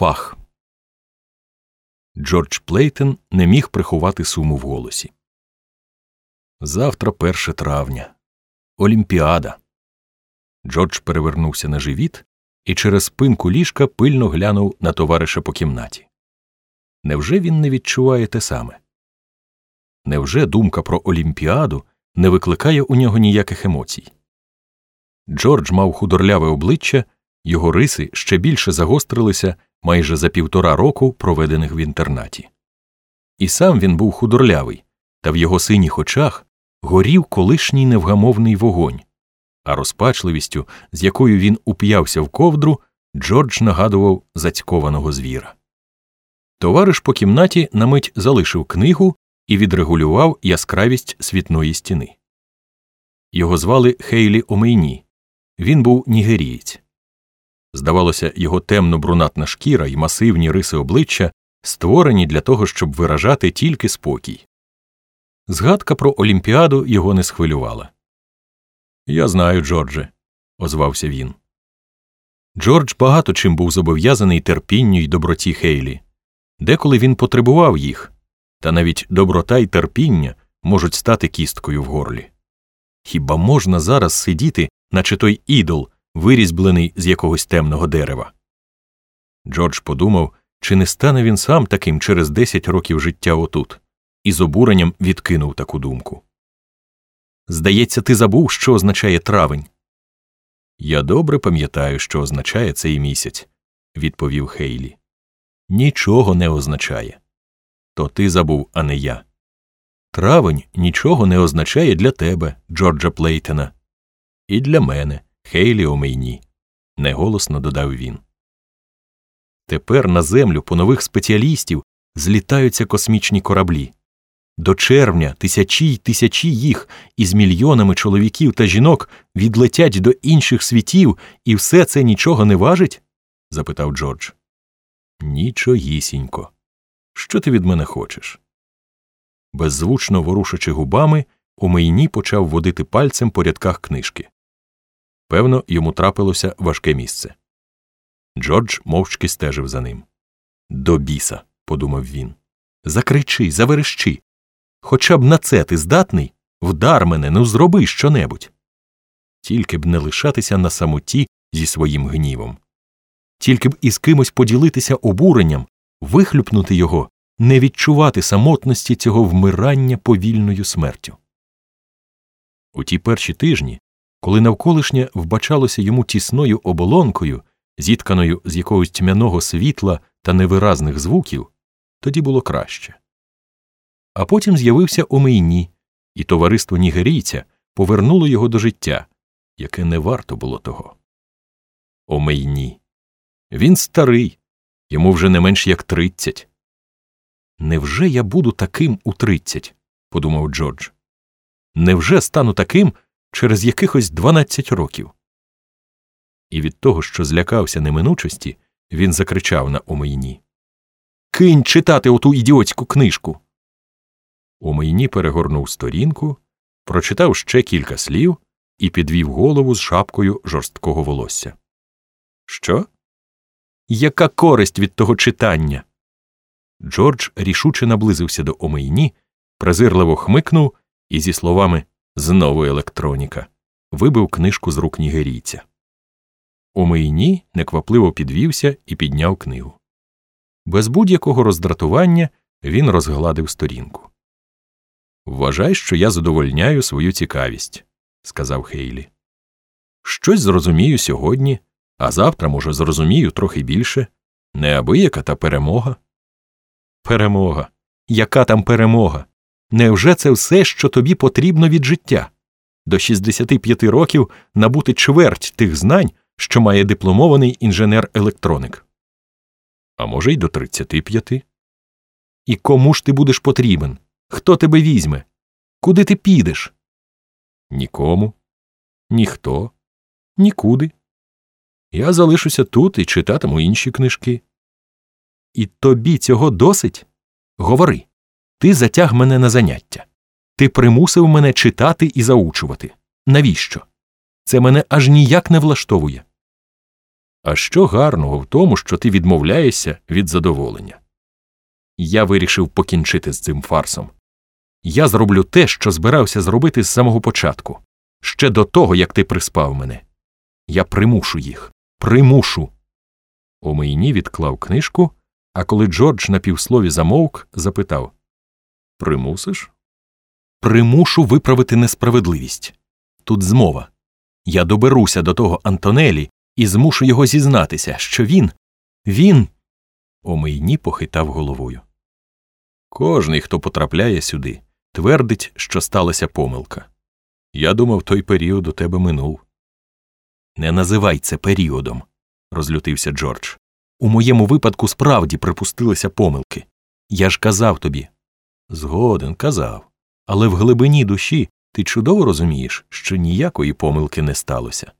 Фах. Джордж Плейтен не міг приховати суму в голосі. Завтра 1 травня. Олімпіада. Джордж перевернувся на живіт і через спинку ліжка пильно глянув на товариша по кімнаті. Невже він не відчуває те саме? Невже думка про Олімпіаду не викликає у нього ніяких емоцій? Джордж мав худорляве обличчя, його риси ще більше загострилися майже за півтора року, проведених в інтернаті. І сам він був худорлявий, та в його синіх очах горів колишній невгамовний вогонь, а розпачливістю, з якою він уп'явся в ковдру, Джордж нагадував зацькованого звіра. Товариш по кімнаті на мить залишив книгу і відрегулював яскравість світної стіни. Його звали Хейлі Омейні. Він був нігерієць. Здавалося, його темно брунатна шкіра і масивні риси обличчя створені для того, щоб виражати тільки спокій. Згадка про Олімпіаду його не схвилювала. Я знаю, Джордже, озвався він. Джордж багато чим був зобов'язаний терпінню й доброті Хейлі. Деколи він потребував їх, та навіть доброта й терпіння можуть стати кісткою в горлі. Хіба можна зараз сидіти, наче той ідол, вирізблений з якогось темного дерева? Джордж подумав, чи не стане він сам таким через десять років життя отут, і з обуренням відкинув таку думку. Здається, ти забув, що означає травень. Я добре пам'ятаю, що означає цей місяць, відповів Хейлі. Нічого не означає. То ти забув, а не я. Травень нічого не означає для тебе, Джорджа Плейтена, і для мене, Хейлі Омейні, неголосно додав він. Тепер на землю по нових спеціалістів злітаються космічні кораблі. До червня тисячі й тисячі їх із мільйонами чоловіків та жінок відлетять до інших світів, і все це нічого не важить? запитав Джордж. Нічогісінько. Що ти від мене хочеш? Беззвучно ворушачи губами, Омейні почав водити пальцем по рядках книжки. Певно, йому трапилося важке місце. Джордж мовчки стежив за ним. До біса, подумав він. Закричи, заверещи. Хоча б на це ти здатний, вдар мене, ну зроби щонебудь. Тільки б не лишатися на самоті зі своїм гнівом. Тільки б із кимось поділитися обуренням, вихлюпнути його, не відчувати самотності цього вмирання повільною смертю. У ті перші тижні, коли навколишнє вбачалося йому тісною оболонкою, зітканою з якогось тьмяного світла та невиразних звуків, тоді було краще. А потім з'явився Омейні, і товариство нігерійця повернуло його до життя, яке не варто було того. Омейні. Він старий, йому вже не менш як тридцять. Невже я буду таким у тридцять? подумав Джордж. Невже стану таким через якихось дванадцять років? І від того, що злякався неминучості, він закричав на Омейні. Кинь читати оту ідіотську книжку. Омейні перегорнув сторінку, прочитав ще кілька слів і підвів голову з шапкою жорсткого волосся. Що? Яка користь від того читання? Джордж рішуче наблизився до Омейні, презирливо хмикнув і зі словами знову електроніка вибив книжку з рук нігерійця. Омейні неквапливо підвівся і підняв книгу. Без будь-якого роздратування він розгладив сторінку. Вважай, що я задовольняю свою цікавість, сказав Хейлі. Щось зрозумію сьогодні, а завтра, може, зрозумію трохи більше. Неабияка та перемога. Перемога. Яка там перемога? Невже це все, що тобі потрібно від життя? До 65 років набути чверть тих знань, що має дипломований інженер-електроник. А може, й до 35. І кому ж ти будеш потрібен? Хто тебе візьме? Куди ти підеш? Нікому, ніхто, нікуди. Я залишуся тут і читатиму інші книжки. І тобі цього досить? Говори. Ти затяг мене на заняття. Ти примусив мене читати і заучувати. Навіщо? Це мене аж ніяк не влаштовує. А що гарного в тому, що ти відмовляєшся від задоволення? Я вирішив покінчити з цим фарсом. Я зроблю те, що збирався зробити з самого початку, ще до того, як ти приспав мене. Я примушу їх, примушу. Омейні відклав книжку, а коли Джордж на півслові замовк, запитав Примусиш? Примушу виправити несправедливість. Тут змова. Я доберуся до того Антонелі і змушу його зізнатися, що він. він. Омейні похитав головою. Кожний, хто потрапляє сюди, твердить, що сталася помилка. Я думав, той період у тебе минув. Не називай це періодом, розлютився Джордж. У моєму випадку справді припустилися помилки. Я ж казав тобі. Згоден, казав. Але в глибині душі ти чудово розумієш, що ніякої помилки не сталося.